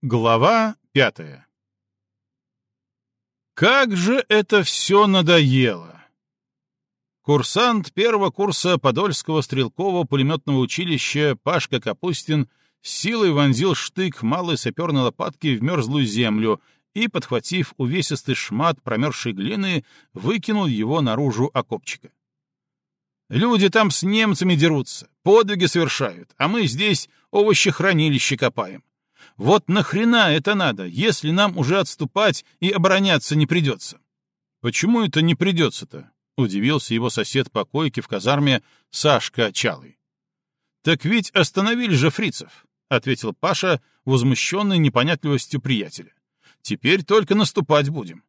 Глава пятая Как же это все надоело! Курсант первого курса Подольского стрелкового пулеметного училища Пашка Капустин силой вонзил штык малой саперной лопатки в мерзлую землю и, подхватив увесистый шмат промерзшей глины, выкинул его наружу окопчика. Люди там с немцами дерутся, подвиги совершают, а мы здесь овощехранилище копаем. Вот нахрена это надо, если нам уже отступать и обороняться не придется? Почему это не придется-то? Удивился его сосед по койке в казарме Сашка Чалый. Так ведь остановили же фрицев, ответил Паша, возмущенный непонятливостью приятеля. Теперь только наступать будем.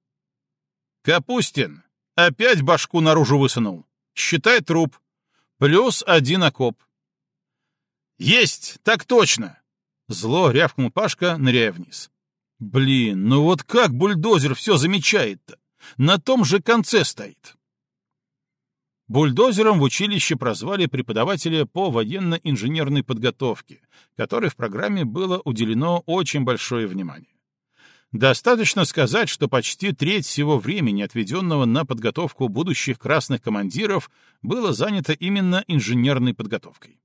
Капустин опять башку наружу высунул. Считай труп. Плюс один окоп. Есть, так точно. Зло рявкнул Пашка, ныряя вниз. Блин, ну вот как бульдозер все замечает-то? На том же конце стоит. Бульдозером в училище прозвали преподавателя по военно-инженерной подготовке, которой в программе было уделено очень большое внимание. Достаточно сказать, что почти треть всего времени, отведенного на подготовку будущих красных командиров, было занято именно инженерной подготовкой.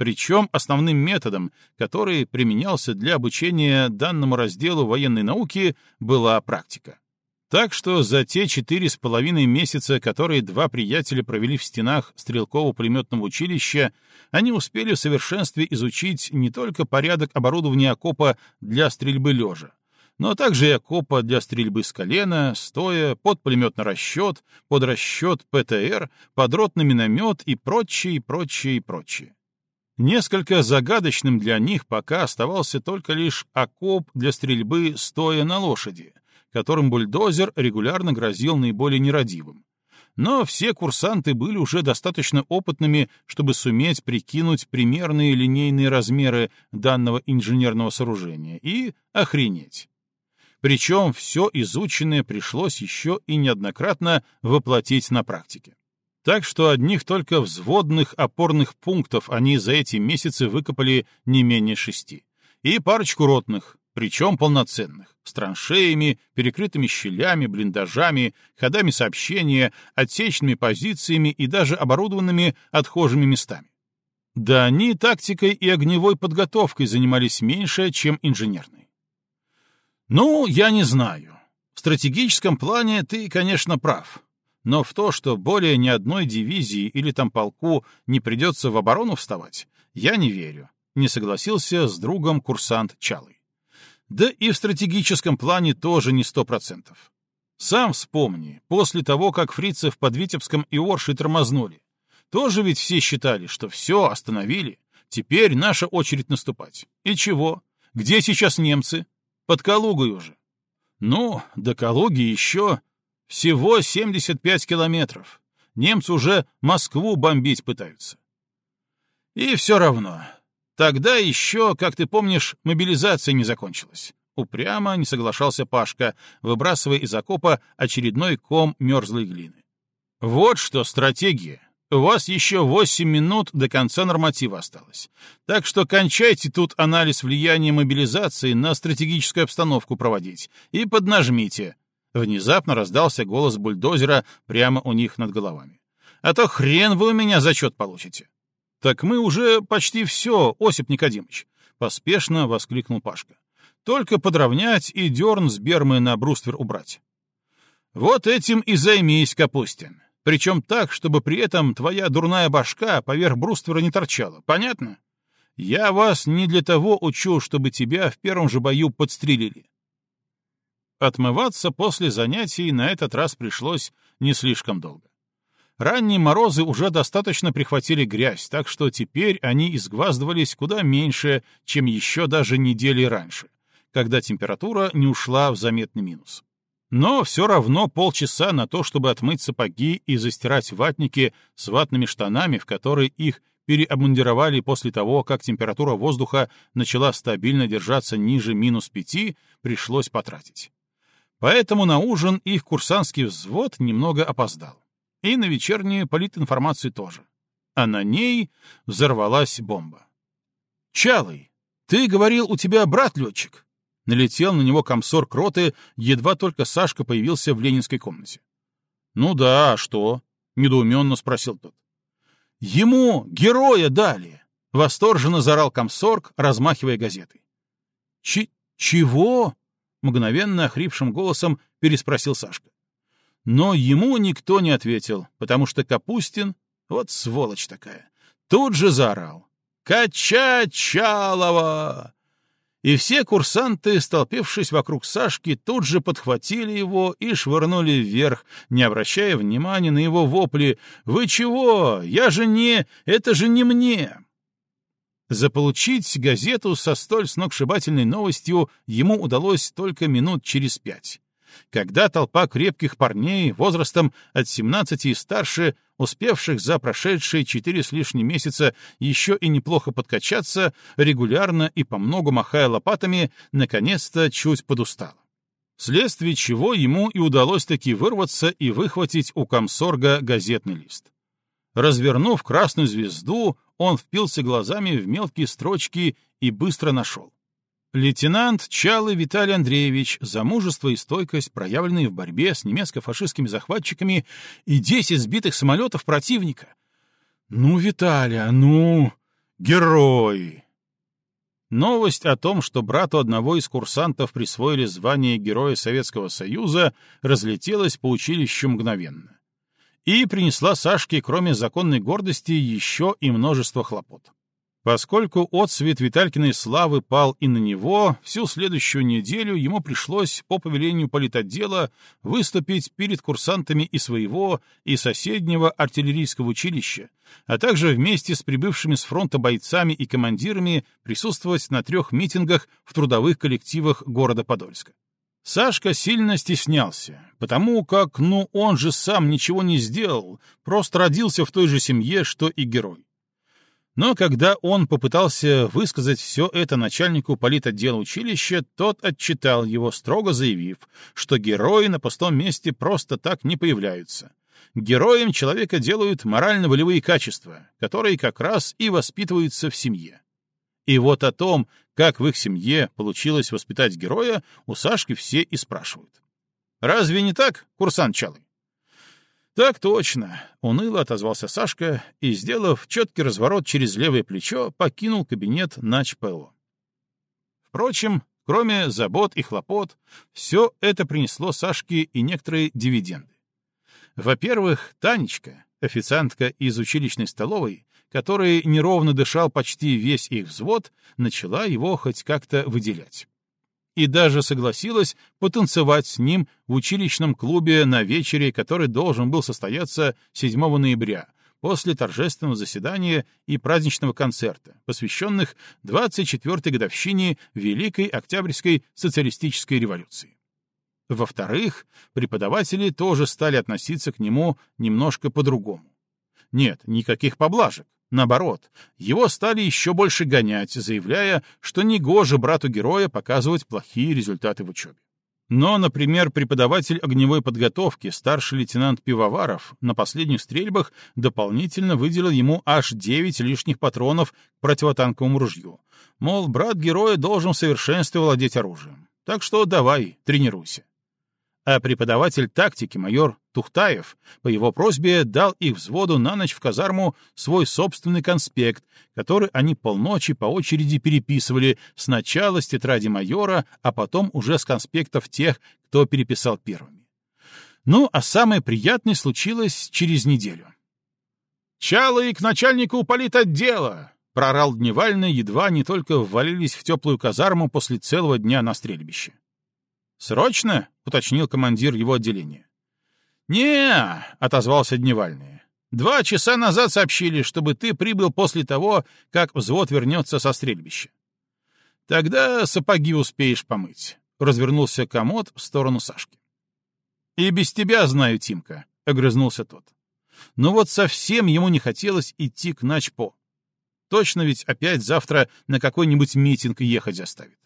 Причем основным методом, который применялся для обучения данному разделу военной науки, была практика. Так что за те четыре с половиной месяца, которые два приятеля провели в стенах стрелково-пулеметного училища, они успели в совершенстве изучить не только порядок оборудования окопа для стрельбы лежа, но также и окопа для стрельбы с колена, стоя, под пулеметный расчет, под расчет ПТР, подротный миномет и прочее, прочее, прочее. Несколько загадочным для них пока оставался только лишь окоп для стрельбы стоя на лошади, которым бульдозер регулярно грозил наиболее нерадивым. Но все курсанты были уже достаточно опытными, чтобы суметь прикинуть примерные линейные размеры данного инженерного сооружения и охренеть. Причем все изученное пришлось еще и неоднократно воплотить на практике. Так что одних только взводных опорных пунктов они за эти месяцы выкопали не менее шести. И парочку ротных, причем полноценных, с траншеями, перекрытыми щелями, блиндажами, ходами сообщения, отсечными позициями и даже оборудованными отхожими местами. Да они тактикой и огневой подготовкой занимались меньше, чем инженерной. Ну, я не знаю. В стратегическом плане ты, конечно, прав но в то, что более ни одной дивизии или там полку не придется в оборону вставать, я не верю, не согласился с другом курсант Чалый. Да и в стратегическом плане тоже не сто процентов. Сам вспомни, после того, как фрицев под Витебском и Оршей тормознули, тоже ведь все считали, что все, остановили, теперь наша очередь наступать. И чего? Где сейчас немцы? Под Калугой уже. Ну, до Калуги еще всего 75 километров. Немцы уже Москву бомбить пытаются. И все равно. Тогда еще, как ты помнишь, мобилизация не закончилась. Упрямо не соглашался Пашка, выбрасывая из окопа очередной ком мерзлой глины. Вот что стратегия. У вас еще 8 минут до конца норматива осталось. Так что кончайте тут анализ влияния мобилизации на стратегическую обстановку проводить и поднажмите. Внезапно раздался голос бульдозера прямо у них над головами. «А то хрен вы у меня зачет получите!» «Так мы уже почти все, Осип Никодимович!» — поспешно воскликнул Пашка. «Только подровнять и дерн с бермы на бруствер убрать». «Вот этим и займись, Капустин. Причем так, чтобы при этом твоя дурная башка поверх бруствера не торчала. Понятно? Я вас не для того учу, чтобы тебя в первом же бою подстрелили. Отмываться после занятий на этот раз пришлось не слишком долго. Ранние морозы уже достаточно прихватили грязь, так что теперь они изгваздывались куда меньше, чем еще даже недели раньше, когда температура не ушла в заметный минус. Но все равно полчаса на то, чтобы отмыть сапоги и застирать ватники с ватными штанами, в которые их переобмундировали после того, как температура воздуха начала стабильно держаться ниже минус пяти, пришлось потратить. Поэтому на ужин их курсантский взвод немного опоздал. И на вечернюю политинформацию тоже. А на ней взорвалась бомба. «Чалый, ты говорил, у тебя брат летчик. Налетел на него комсор роты, едва только Сашка появился в ленинской комнате. «Ну да, а что?» — недоуменно спросил тот. «Ему героя дали!» — восторженно заорал комсорг, размахивая газетой. «Ч... чего?» — мгновенно охрипшим голосом переспросил Сашка. Но ему никто не ответил, потому что Капустин, вот сволочь такая, тут же заорал. «Качачалова!» И все курсанты, столпившись вокруг Сашки, тут же подхватили его и швырнули вверх, не обращая внимания на его вопли. «Вы чего? Я же не... Это же не мне!» Заполучить газету со столь сногсшибательной новостью ему удалось только минут через пять когда толпа крепких парней возрастом от 17 и старше, успевших за прошедшие четыре с лишним месяца еще и неплохо подкачаться, регулярно и по многу махая лопатами, наконец-то чуть подустала. Вследствие чего ему и удалось таки вырваться и выхватить у комсорга газетный лист. Развернув красную звезду, он впился глазами в мелкие строчки и быстро нашел. Лейтенант Чалы Виталий Андреевич за мужество и стойкость, проявленные в борьбе с немецко-фашистскими захватчиками и 10 сбитых самолетов противника. Ну, Виталия, ну, герой! Новость о том, что брату одного из курсантов присвоили звание Героя Советского Союза, разлетелась по училищу мгновенно. И принесла Сашке, кроме законной гордости, еще и множество хлопот. Поскольку отсвет Виталькиной славы пал и на него, всю следующую неделю ему пришлось по повелению политотдела выступить перед курсантами и своего, и соседнего артиллерийского училища, а также вместе с прибывшими с фронта бойцами и командирами присутствовать на трех митингах в трудовых коллективах города Подольска. Сашка сильно стеснялся, потому как, ну, он же сам ничего не сделал, просто родился в той же семье, что и герой. Но когда он попытался высказать все это начальнику политотдела училища, тот отчитал его, строго заявив, что герои на пустом месте просто так не появляются. Героем человека делают морально-волевые качества, которые как раз и воспитываются в семье. И вот о том, как в их семье получилось воспитать героя, у Сашки все и спрашивают. «Разве не так, курсант Чалый?» «Так точно», — уныло отозвался Сашка и, сделав четкий разворот через левое плечо, покинул кабинет НАЧ-ПО. Впрочем, кроме забот и хлопот, все это принесло Сашке и некоторые дивиденды. Во-первых, Танечка, официантка из училищной столовой, который неровно дышал почти весь их взвод, начала его хоть как-то выделять и даже согласилась потанцевать с ним в училищном клубе на вечере, который должен был состояться 7 ноября, после торжественного заседания и праздничного концерта, посвященных 24-й годовщине Великой Октябрьской социалистической революции. Во-вторых, преподаватели тоже стали относиться к нему немножко по-другому. Нет, никаких поблажек. Наоборот, его стали еще больше гонять, заявляя, что негоже брату героя показывать плохие результаты в учебе. Но, например, преподаватель огневой подготовки, старший лейтенант Пивоваров, на последних стрельбах дополнительно выделил ему аж 9 лишних патронов к противотанковому ружью. Мол, брат героя должен в совершенстве владеть оружием. Так что давай, тренируйся а преподаватель тактики майор Тухтаев по его просьбе дал их взводу на ночь в казарму свой собственный конспект, который они полночи по очереди переписывали сначала с тетради майора, а потом уже с конспектов тех, кто переписал первыми. Ну, а самое приятное случилось через неделю. «Чалы к начальнику политотдела!» — прорал Дневальный, едва не только ввалились в теплую казарму после целого дня на стрельбище. «Срочно?» — уточнил командир его отделения. Не отозвался Дневальный. «Два часа назад сообщили, чтобы ты прибыл после того, как взвод вернется со стрельбища». «Тогда сапоги успеешь помыть», — развернулся комод в сторону Сашки. «И без тебя знаю, Тимка», — огрызнулся тот. Но вот совсем ему не хотелось идти к Начпо. Точно ведь опять завтра на какой-нибудь митинг ехать заставит.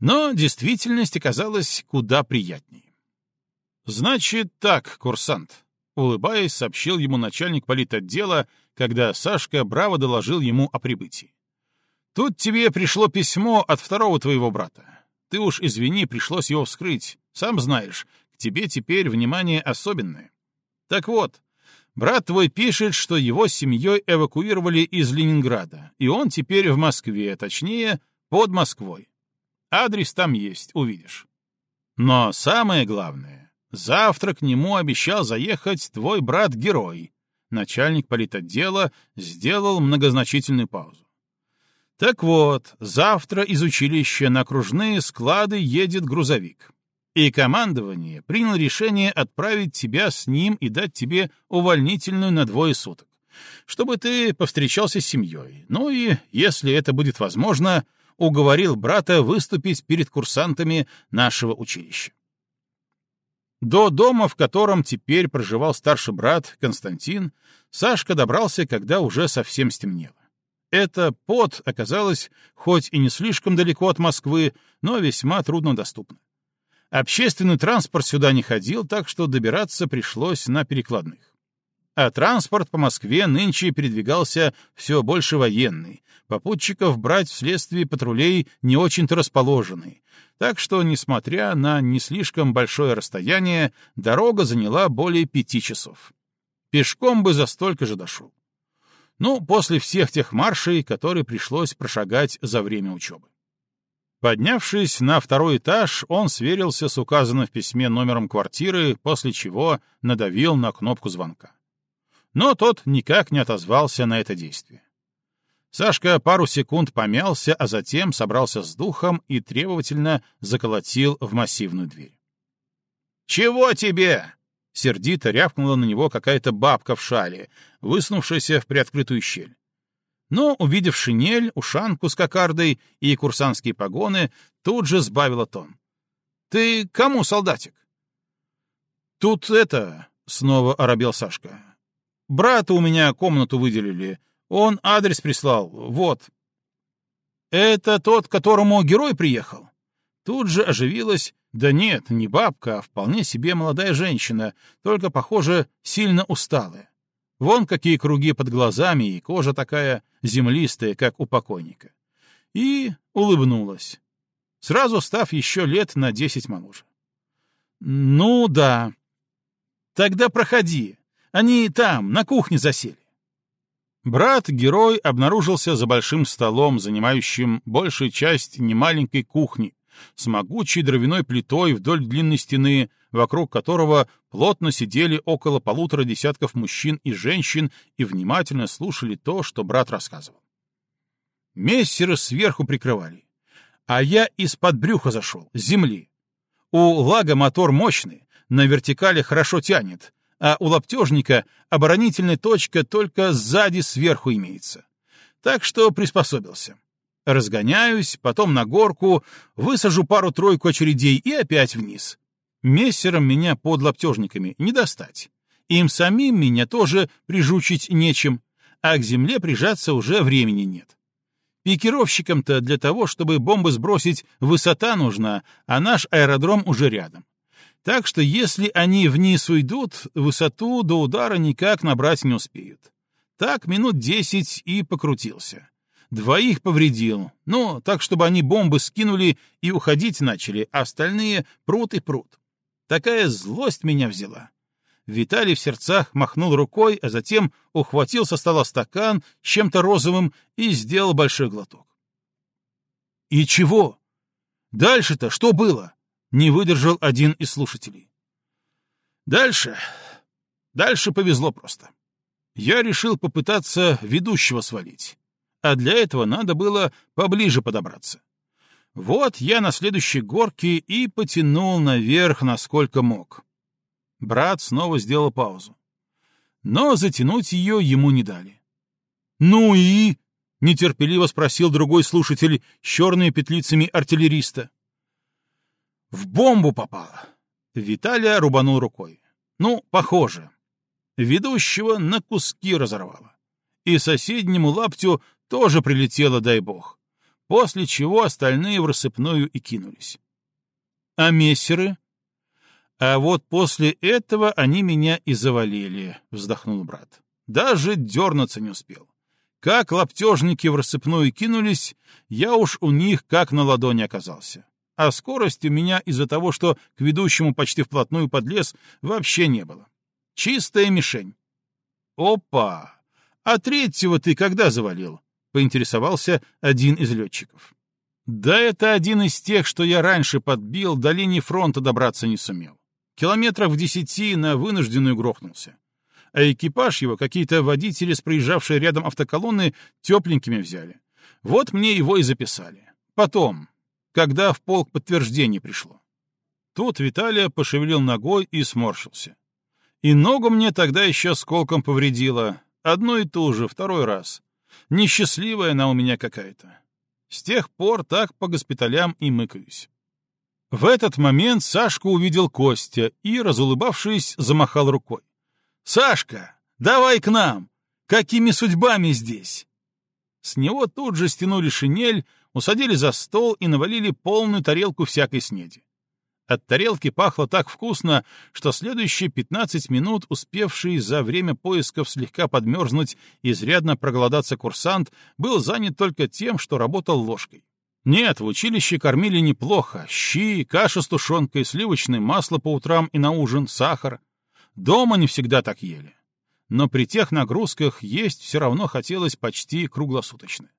Но действительность оказалась куда приятнее. «Значит так, курсант», — улыбаясь, сообщил ему начальник политотдела, когда Сашка браво доложил ему о прибытии. «Тут тебе пришло письмо от второго твоего брата. Ты уж извини, пришлось его вскрыть. Сам знаешь, к тебе теперь внимание особенное. Так вот, брат твой пишет, что его семьей эвакуировали из Ленинграда, и он теперь в Москве, точнее, под Москвой. Адрес там есть, увидишь. Но самое главное, завтра к нему обещал заехать твой брат-герой. Начальник политотдела сделал многозначительную паузу. Так вот, завтра из училища на окружные склады едет грузовик. И командование приняло решение отправить тебя с ним и дать тебе увольнительную на двое суток, чтобы ты повстречался с семьей. Ну и, если это будет возможно, уговорил брата выступить перед курсантами нашего училища. До дома, в котором теперь проживал старший брат Константин, Сашка добрался, когда уже совсем стемнело. Это под оказалось хоть и не слишком далеко от Москвы, но весьма труднодоступно. Общественный транспорт сюда не ходил, так что добираться пришлось на перекладных. А транспорт по Москве нынче передвигался все больше военный, попутчиков брать вследствие патрулей не очень-то расположенный, так что, несмотря на не слишком большое расстояние, дорога заняла более пяти часов. Пешком бы за столько же дошел. Ну, после всех тех маршей, которые пришлось прошагать за время учебы. Поднявшись на второй этаж, он сверился с указанным в письме номером квартиры, после чего надавил на кнопку звонка. Но тот никак не отозвался на это действие. Сашка пару секунд помялся, а затем собрался с духом и требовательно заколотил в массивную дверь. «Чего тебе?» — сердито рявкнула на него какая-то бабка в шале, высунувшаяся в приоткрытую щель. Но, увидев шинель, ушанку с кокардой и курсантские погоны, тут же сбавила тон. «Ты кому, солдатик?» «Тут это...» — снова оробел Сашка. «Брата у меня комнату выделили, он адрес прислал, вот. Это тот, которому герой приехал? Тут же оживилась, да нет, не бабка, а вполне себе молодая женщина, только, похоже, сильно усталая. Вон какие круги под глазами и кожа такая землистая, как у покойника. И улыбнулась, сразу став еще лет на десять моложе. «Ну да. Тогда проходи. Они там, на кухне засели». Брат-герой обнаружился за большим столом, занимающим большую часть немаленькой кухни, с могучей дровяной плитой вдоль длинной стены, вокруг которого плотно сидели около полутора десятков мужчин и женщин и внимательно слушали то, что брат рассказывал. Мессеры сверху прикрывали, а я из-под брюха зашел, с земли. У лага мотор мощный, на вертикале хорошо тянет, а у лаптежника оборонительная точка только сзади сверху имеется. Так что приспособился. Разгоняюсь, потом на горку, высажу пару-тройку очередей и опять вниз. Мессером меня под лаптежниками не достать. Им самим меня тоже прижучить нечем, а к земле прижаться уже времени нет. Пикировщикам-то для того, чтобы бомбы сбросить, высота нужна, а наш аэродром уже рядом. Так что если они вниз уйдут, высоту до удара никак набрать не успеют. Так минут десять и покрутился. Двоих повредил, ну, так, чтобы они бомбы скинули и уходить начали, а остальные прут и прут. Такая злость меня взяла. Виталий в сердцах махнул рукой, а затем ухватил со стола стакан чем-то розовым и сделал большой глоток. «И чего? Дальше-то что было?» Не выдержал один из слушателей. Дальше... Дальше повезло просто. Я решил попытаться ведущего свалить, а для этого надо было поближе подобраться. Вот я на следующей горке и потянул наверх, насколько мог. Брат снова сделал паузу. Но затянуть ее ему не дали. «Ну и?» — нетерпеливо спросил другой слушатель с черными петлицами артиллериста. В бомбу попало. Виталия рубанул рукой. Ну, похоже. Ведущего на куски разорвало. И соседнему лаптю тоже прилетело, дай бог. После чего остальные в рассыпную и кинулись. А мессеры? А вот после этого они меня и завалили, вздохнул брат. Даже дернуться не успел. Как лаптежники в рассыпную кинулись, я уж у них как на ладони оказался. А скорости у меня из-за того, что к ведущему почти вплотную подлез, вообще не было. Чистая мишень. Опа! А третьего ты когда завалил? Поинтересовался один из летчиков. Да это один из тех, что я раньше подбил, до линии фронта добраться не сумел. Километров в десяти на вынужденную грохнулся. А экипаж его какие-то водители с проезжавшей рядом автоколонны тепленькими взяли. Вот мне его и записали. Потом, когда в полк подтверждение пришло. Тут Виталия пошевелил ногой и сморщился. И ногу мне тогда еще сколком повредила. Одно и то же, второй раз. Несчастливая она у меня какая-то. С тех пор так по госпиталям и мыкаюсь. В этот момент Сашку увидел Костя и, разулыбавшись, замахал рукой. «Сашка, давай к нам! Какими судьбами здесь?» С него тут же стянули шинель, усадили за стол и навалили полную тарелку всякой снеди. От тарелки пахло так вкусно, что следующие 15 минут, успевший за время поисков слегка подмерзнуть и изрядно проголодаться курсант, был занят только тем, что работал ложкой. Нет, в училище кормили неплохо. Щи, каша с тушенкой, сливочное масло по утрам и на ужин, сахар. Дома не всегда так ели. Но при тех нагрузках есть все равно хотелось почти круглосуточно.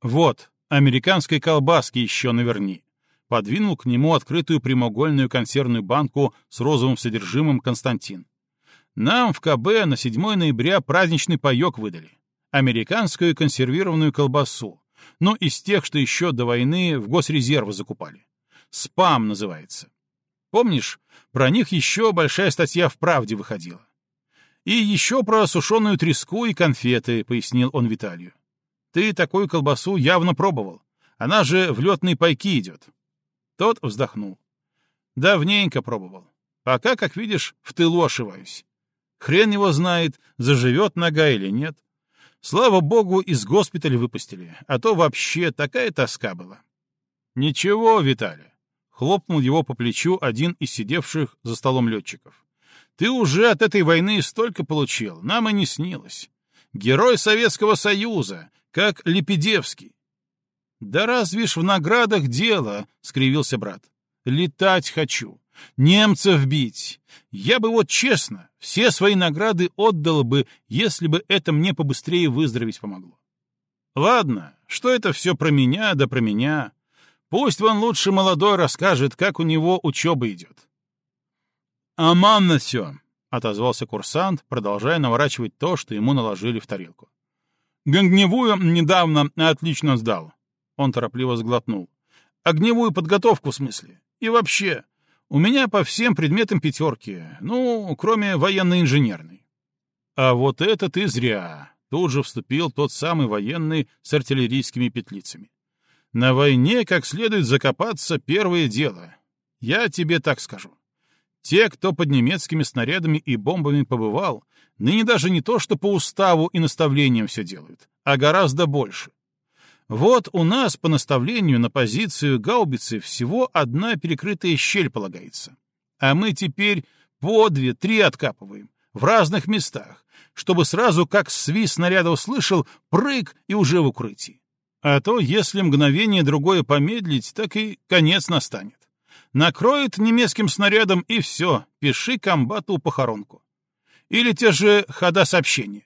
Вот, американской колбаски еще наверни. Подвинул к нему открытую прямоугольную консервную банку с розовым содержимым Константин. Нам в КБ на 7 ноября праздничный паёк выдали. Американскую консервированную колбасу. Ну, из тех, что еще до войны в госрезервы закупали. СПАМ называется. Помнишь, про них еще большая статья в «Правде» выходила. И еще про сушеную треску и конфеты, пояснил он Виталию. Ты такую колбасу явно пробовал. Она же в летные пайки идет. Тот вздохнул. Давненько пробовал. Пока, как видишь, в тылу ошиваюсь. Хрен его знает, заживет нога или нет. Слава богу, из госпиталя выпустили, а то вообще такая тоска была. Ничего, Виталий. Хлопнул его по плечу один из сидевших за столом летчиков. Ты уже от этой войны столько получил, нам и не снилось. Герой Советского Союза, как Лепедевский. Да разве ж в наградах дело, — скривился брат. Летать хочу, немцев бить. Я бы вот честно, все свои награды отдал бы, если бы это мне побыстрее выздороветь помогло. Ладно, что это все про меня да про меня. Пусть он лучше молодой расскажет, как у него учеба идет. «Аманно все», — отозвался курсант, продолжая наворачивать то, что ему наложили в тарелку. Гангневую недавно отлично сдал. Он торопливо сглотнул. Огневую подготовку, в смысле. И вообще, у меня по всем предметам пятерки, ну, кроме военно-инженерной. А вот это ты зря. Тут же вступил тот самый военный с артиллерийскими петлицами. На войне как следует закопаться первое дело. Я тебе так скажу. Те, кто под немецкими снарядами и бомбами побывал, ныне даже не то, что по уставу и наставлениям все делают, а гораздо больше. Вот у нас по наставлению на позицию гаубицы всего одна перекрытая щель полагается. А мы теперь по две-три откапываем, в разных местах, чтобы сразу, как свист снаряда услышал, прыг и уже в укрытии. А то, если мгновение другое помедлить, так и конец настанет. Накроет немецким снарядом и все, пиши комбату похоронку. Или те же хода сообщения.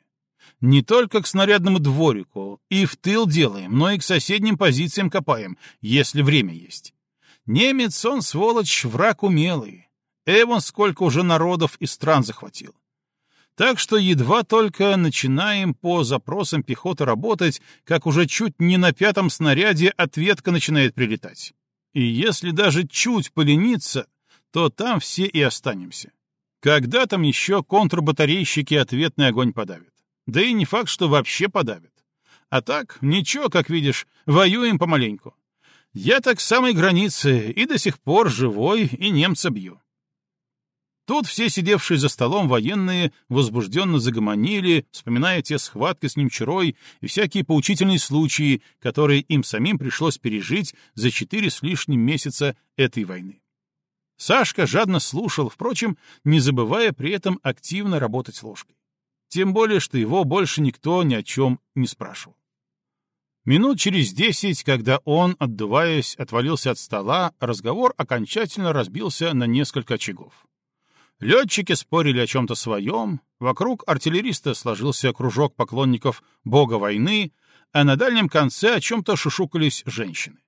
Не только к снарядному дворику и в тыл делаем, но и к соседним позициям копаем, если время есть. Немец, он, сволочь, враг умелый. Эвон сколько уже народов и стран захватил. Так что едва только начинаем по запросам пехоты работать, как уже чуть не на пятом снаряде ответка начинает прилетать. И если даже чуть полениться, то там все и останемся. Когда там еще контрбатарейщики ответный огонь подавят? Да и не факт, что вообще подавят. А так, ничего, как видишь, воюем помаленьку. Я так с самой границы и до сих пор живой и немца бью. Тут все сидевшие за столом военные возбужденно загомонили, вспоминая те схватки с Немчарой и всякие поучительные случаи, которые им самим пришлось пережить за четыре с лишним месяца этой войны. Сашка жадно слушал, впрочем, не забывая при этом активно работать ложкой. Тем более, что его больше никто ни о чем не спрашивал. Минут через десять, когда он, отдуваясь, отвалился от стола, разговор окончательно разбился на несколько очагов. Летчики спорили о чем-то своем, вокруг артиллериста сложился кружок поклонников бога войны, а на дальнем конце о чем-то шушукались женщины.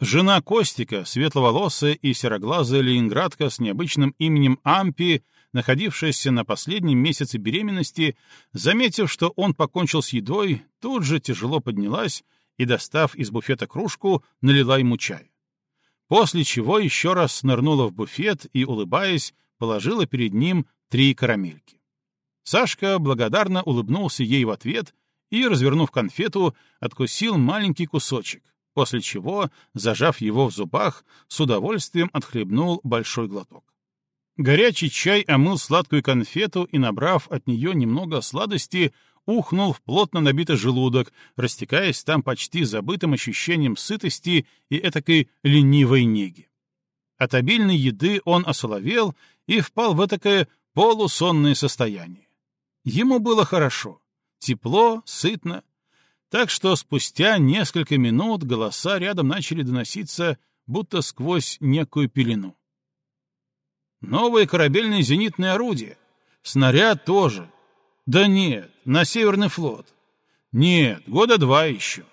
Жена Костика, светловолосая и сероглазая ленинградка с необычным именем Ампи, находившаяся на последнем месяце беременности, заметив, что он покончил с едой, тут же тяжело поднялась и, достав из буфета кружку, налила ему чай. После чего еще раз нырнула в буфет и, улыбаясь, положила перед ним три карамельки. Сашка благодарно улыбнулся ей в ответ и, развернув конфету, откусил маленький кусочек, после чего, зажав его в зубах, с удовольствием отхлебнул большой глоток. Горячий чай омыл сладкую конфету и, набрав от нее немного сладости, ухнул в плотно набитый желудок, растекаясь там почти забытым ощущением сытости и этакой ленивой неги. От обильной еды он осоловел и впал в этакое полусонное состояние. Ему было хорошо, тепло, сытно, так что спустя несколько минут голоса рядом начали доноситься, будто сквозь некую пелену. Новое корабельное зенитное орудие. Снаряд тоже. Да нет, на Северный флот. Нет, года два еще.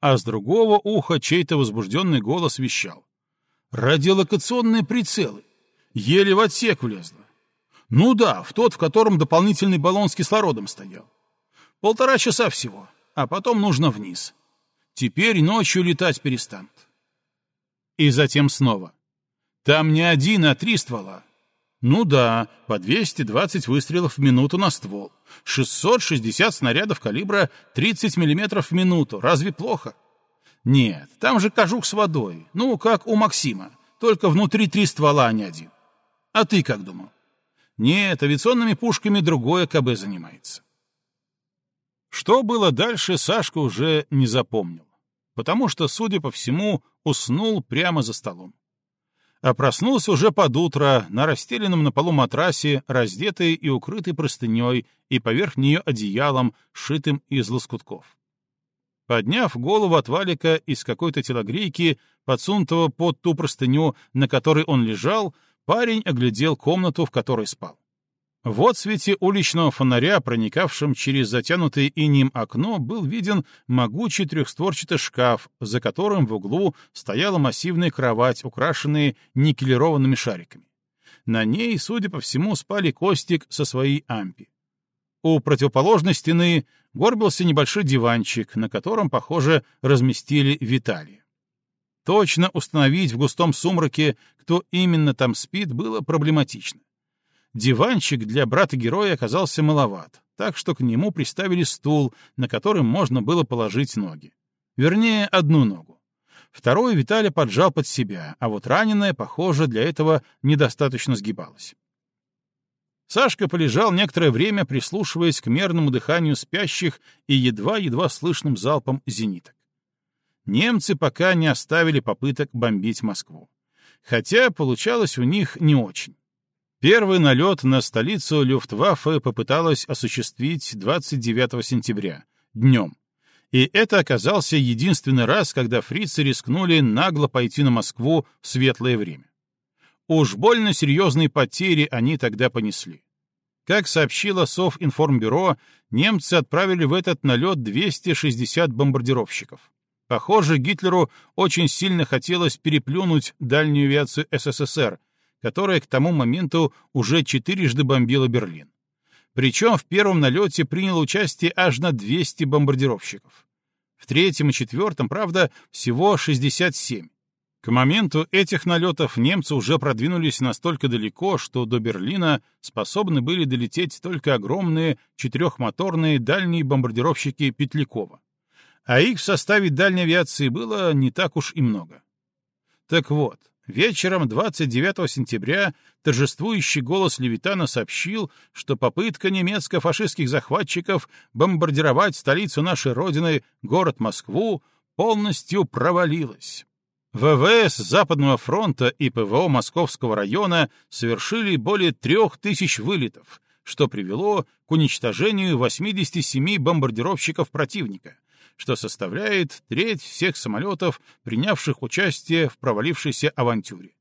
А с другого уха чей-то возбужденный голос вещал. Радиолокационные прицелы. Еле в отсек влезло. Ну да, в тот, в котором дополнительный баллон с кислородом стоял. Полтора часа всего а потом нужно вниз. Теперь ночью летать перестанут. И затем снова. Там не один, а три ствола. Ну да, по 220 выстрелов в минуту на ствол. 660 снарядов калибра 30 мм в минуту. Разве плохо? Нет, там же кожух с водой. Ну, как у Максима. Только внутри три ствола, а не один. А ты как думал? Нет, авиационными пушками другое КБ занимается. Что было дальше, Сашка уже не запомнил, потому что, судя по всему, уснул прямо за столом. А проснулся уже под утро на расстеленном на полу матрасе, раздетый и укрытый простыней и поверх нее одеялом, сшитым из лоскутков. Подняв голову от валика из какой-то телогрейки, подсунутого под ту простыню, на которой он лежал, парень оглядел комнату, в которой спал. В отсвете уличного фонаря, проникавшем через затянутое инем окно, был виден могучий трехстворчатый шкаф, за которым в углу стояла массивная кровать, украшенная никелированными шариками. На ней, судя по всему, спали Костик со своей ампи. У противоположной стены горбился небольшой диванчик, на котором, похоже, разместили Виталия. Точно установить в густом сумраке, кто именно там спит, было проблематично. Диванчик для брата-героя оказался маловат, так что к нему приставили стул, на котором можно было положить ноги. Вернее, одну ногу. Вторую Виталий поджал под себя, а вот раненая, похоже, для этого недостаточно сгибалась. Сашка полежал некоторое время, прислушиваясь к мерному дыханию спящих и едва-едва слышным залпом зениток. Немцы пока не оставили попыток бомбить Москву. Хотя получалось у них не очень. Первый налет на столицу Люфтваффе попыталась осуществить 29 сентября, днем. И это оказался единственный раз, когда фрицы рискнули нагло пойти на Москву в светлое время. Уж больно серьезные потери они тогда понесли. Как сообщило Совинформбюро, немцы отправили в этот налет 260 бомбардировщиков. Похоже, Гитлеру очень сильно хотелось переплюнуть дальнюю авиацию СССР, которая к тому моменту уже четырежды бомбила Берлин. Причем в первом налете приняло участие аж на 200 бомбардировщиков. В третьем и четвертом, правда, всего 67. К моменту этих налетов немцы уже продвинулись настолько далеко, что до Берлина способны были долететь только огромные четырехмоторные дальние бомбардировщики Петлякова. А их в составе дальней авиации было не так уж и много. Так вот, Вечером 29 сентября торжествующий голос Левитана сообщил, что попытка немецко-фашистских захватчиков бомбардировать столицу нашей Родины, город Москву, полностью провалилась. ВВС Западного фронта и ПВО Московского района совершили более трех тысяч вылетов, что привело к уничтожению 87 бомбардировщиков противника, что составляет треть всех самолетов, принявших участие в провалившейся авантюре.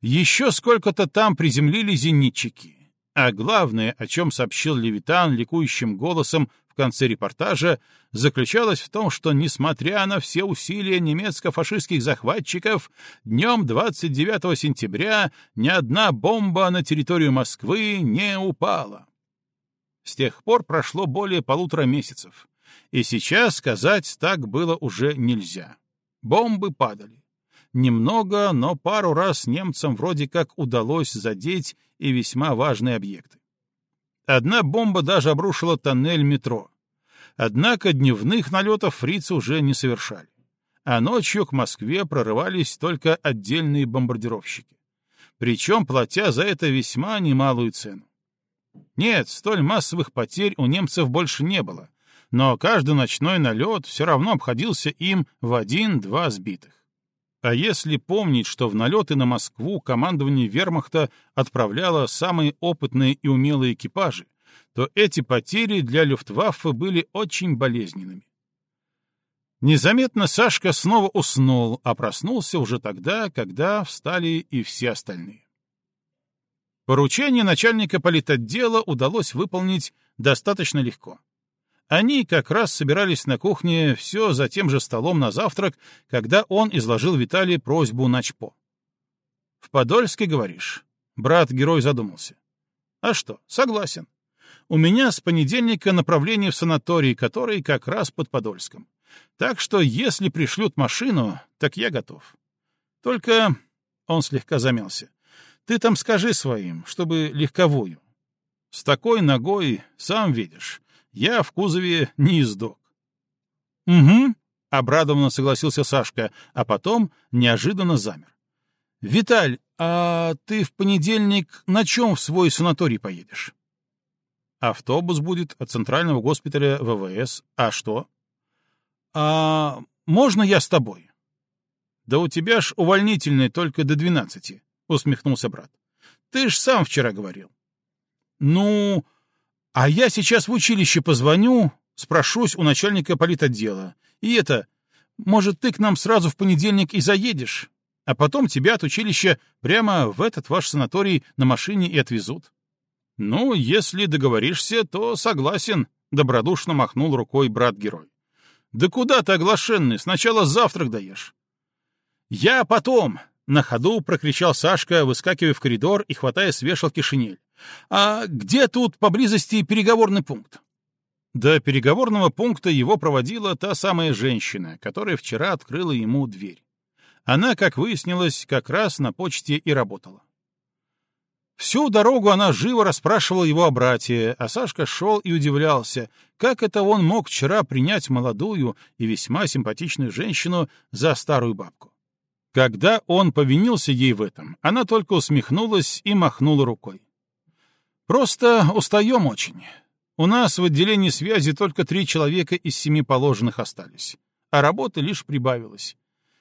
Еще сколько-то там приземлили зенитчики. А главное, о чем сообщил Левитан ликующим голосом в конце репортажа, заключалось в том, что, несмотря на все усилия немецко-фашистских захватчиков, днем 29 сентября ни одна бомба на территорию Москвы не упала. С тех пор прошло более полутора месяцев, и сейчас сказать так было уже нельзя. Бомбы падали. Немного, но пару раз немцам вроде как удалось задеть и весьма важные объекты. Одна бомба даже обрушила тоннель метро. Однако дневных налетов фрицы уже не совершали. А ночью к Москве прорывались только отдельные бомбардировщики. Причем платя за это весьма немалую цену. Нет, столь массовых потерь у немцев больше не было, но каждый ночной налет все равно обходился им в один-два сбитых. А если помнить, что в налеты на Москву командование вермахта отправляло самые опытные и умелые экипажи, то эти потери для Люфтваффе были очень болезненными. Незаметно Сашка снова уснул, а проснулся уже тогда, когда встали и все остальные. Поручение начальника политотдела удалось выполнить достаточно легко. Они как раз собирались на кухне все за тем же столом на завтрак, когда он изложил Виталию просьбу Начпо. «В Подольске, говоришь?» Брат-герой задумался. «А что, согласен. У меня с понедельника направление в санаторий, который как раз под Подольском. Так что если пришлют машину, так я готов. Только...» Он слегка замялся. «Ты там скажи своим, чтобы легковую. С такой ногой, сам видишь, я в кузове не издок. — Угу, — обрадованно согласился Сашка, а потом неожиданно замер. — Виталь, а ты в понедельник на чем в свой санаторий поедешь? — Автобус будет от центрального госпиталя ВВС. А что? — А можно я с тобой? — Да у тебя ж увольнительный только до двенадцати, — усмехнулся брат. — Ты ж сам вчера говорил. — Ну, а я сейчас в училище позвоню, спрошусь у начальника политотдела. И это, может, ты к нам сразу в понедельник и заедешь, а потом тебя от училища прямо в этот ваш санаторий на машине и отвезут. Ну, если договоришься, то согласен, — добродушно махнул рукой брат-герой. Да куда ты оглашенный, сначала завтрак даешь. Я потом, — на ходу прокричал Сашка, выскакивая в коридор и хватая с вешалки шинель. А где тут поблизости переговорный пункт? До переговорного пункта его проводила та самая женщина, которая вчера открыла ему дверь. Она, как выяснилось, как раз на почте и работала. Всю дорогу она живо расспрашивала его о брате, а Сашка шел и удивлялся, как это он мог вчера принять молодую и весьма симпатичную женщину за старую бабку. Когда он повинился ей в этом, она только усмехнулась и махнула рукой. Просто устаем очень. У нас в отделении связи только три человека из семи положенных остались, а работы лишь прибавилось.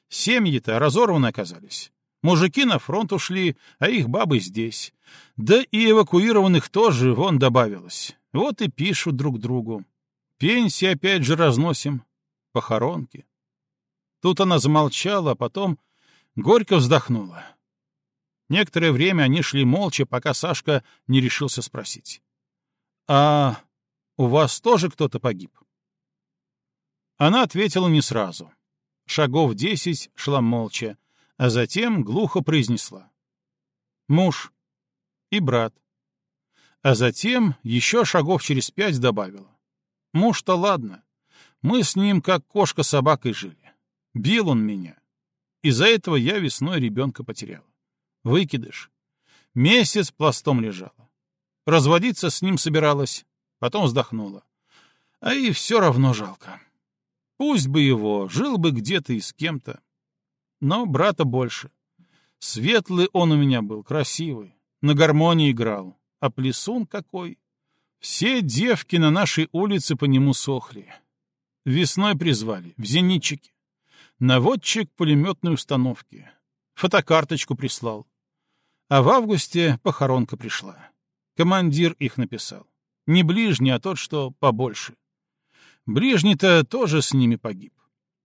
Семьи-то разорваны оказались. Мужики на фронт ушли, а их бабы здесь. Да и эвакуированных тоже вон добавилось. Вот и пишут друг другу. Пенсии опять же разносим. Похоронки. Тут она замолчала, а потом горько вздохнула. Некоторое время они шли молча, пока Сашка не решился спросить. «А у вас тоже кто-то погиб?» Она ответила не сразу. Шагов десять шла молча, а затем глухо произнесла. «Муж и брат». А затем еще шагов через пять добавила. «Муж-то ладно. Мы с ним как кошка с собакой жили. Бил он меня. Из-за этого я весной ребенка потеряла. Выкидыш. Месяц пластом лежала. Разводиться с ним собиралась, потом вздохнула. А и все равно жалко. Пусть бы его, жил бы где-то и с кем-то. Но брата больше. Светлый он у меня был, красивый. На гармонии играл. А плесун какой. Все девки на нашей улице по нему сохли. Весной призвали, в зенитчике. Наводчик пулеметной установки. Фотокарточку прислал. А в августе похоронка пришла. Командир их написал. Не ближний, а тот, что побольше. Ближний-то тоже с ними погиб.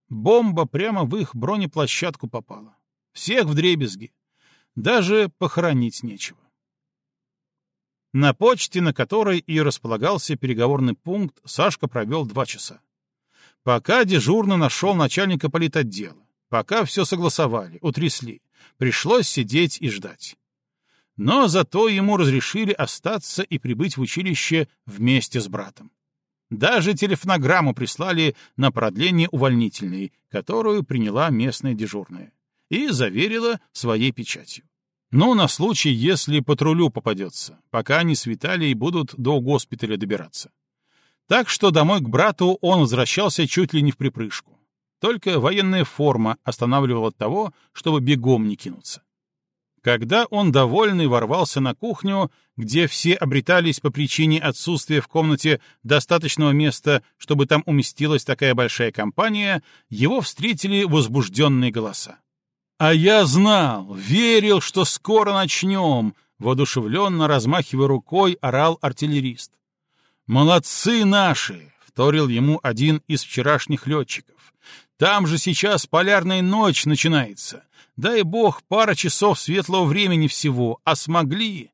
Бомба прямо в их бронеплощадку попала. Всех в дребезги. Даже похоронить нечего. На почте, на которой и располагался переговорный пункт, Сашка провел два часа. Пока дежурно нашел начальника политотдела, пока все согласовали, утрясли, пришлось сидеть и ждать. Но зато ему разрешили остаться и прибыть в училище вместе с братом. Даже телефонограмму прислали на продление увольнительной, которую приняла местная дежурная, и заверила своей печатью. Ну, на случай, если патрулю попадется, пока они с Виталией будут до госпиталя добираться. Так что домой к брату он возвращался чуть ли не в припрыжку. Только военная форма останавливала того, чтобы бегом не кинуться. Когда он, довольный, ворвался на кухню, где все обретались по причине отсутствия в комнате достаточного места, чтобы там уместилась такая большая компания, его встретили возбужденные голоса. «А я знал, верил, что скоро начнем!» — воодушевленно размахивая рукой, орал артиллерист. «Молодцы наши!» — вторил ему один из вчерашних летчиков. «Там же сейчас полярная ночь начинается. Дай бог, пара часов светлого времени всего, а смогли...»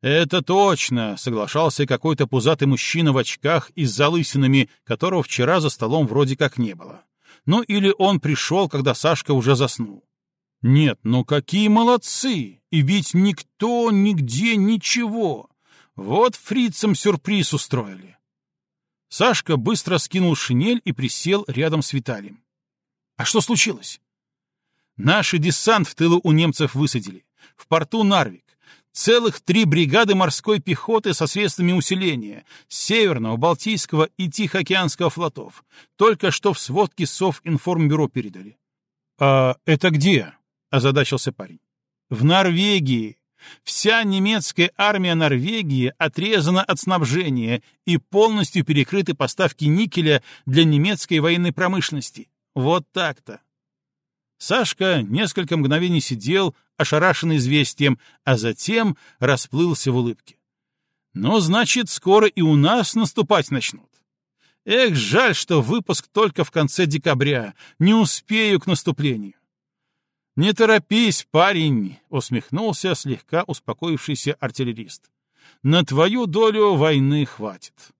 «Это точно», — соглашался какой-то пузатый мужчина в очках и с залысинами, которого вчера за столом вроде как не было. Ну или он пришел, когда Сашка уже заснул. Нет, ну какие молодцы! И ведь никто, нигде, ничего. Вот фрицам сюрприз устроили. Сашка быстро скинул шинель и присел рядом с Виталием. А что случилось? Наши десант в тылу у немцев высадили. В порту Нарвик. Целых три бригады морской пехоты со средствами усиления Северного, Балтийского и Тихоокеанского флотов. Только что в сводке Совинформбюро передали. «А это где?» озадачился парень. В Норвегии. Вся немецкая армия Норвегии отрезана от снабжения и полностью перекрыты поставки никеля для немецкой военной промышленности. Вот так-то. Сашка несколько мгновений сидел, ошарашенный известием, а затем расплылся в улыбке. «Ну, значит, скоро и у нас наступать начнут. Эх, жаль, что выпуск только в конце декабря. Не успею к наступлению. «Не торопись, парень!» — усмехнулся слегка успокоившийся артиллерист. «На твою долю войны хватит».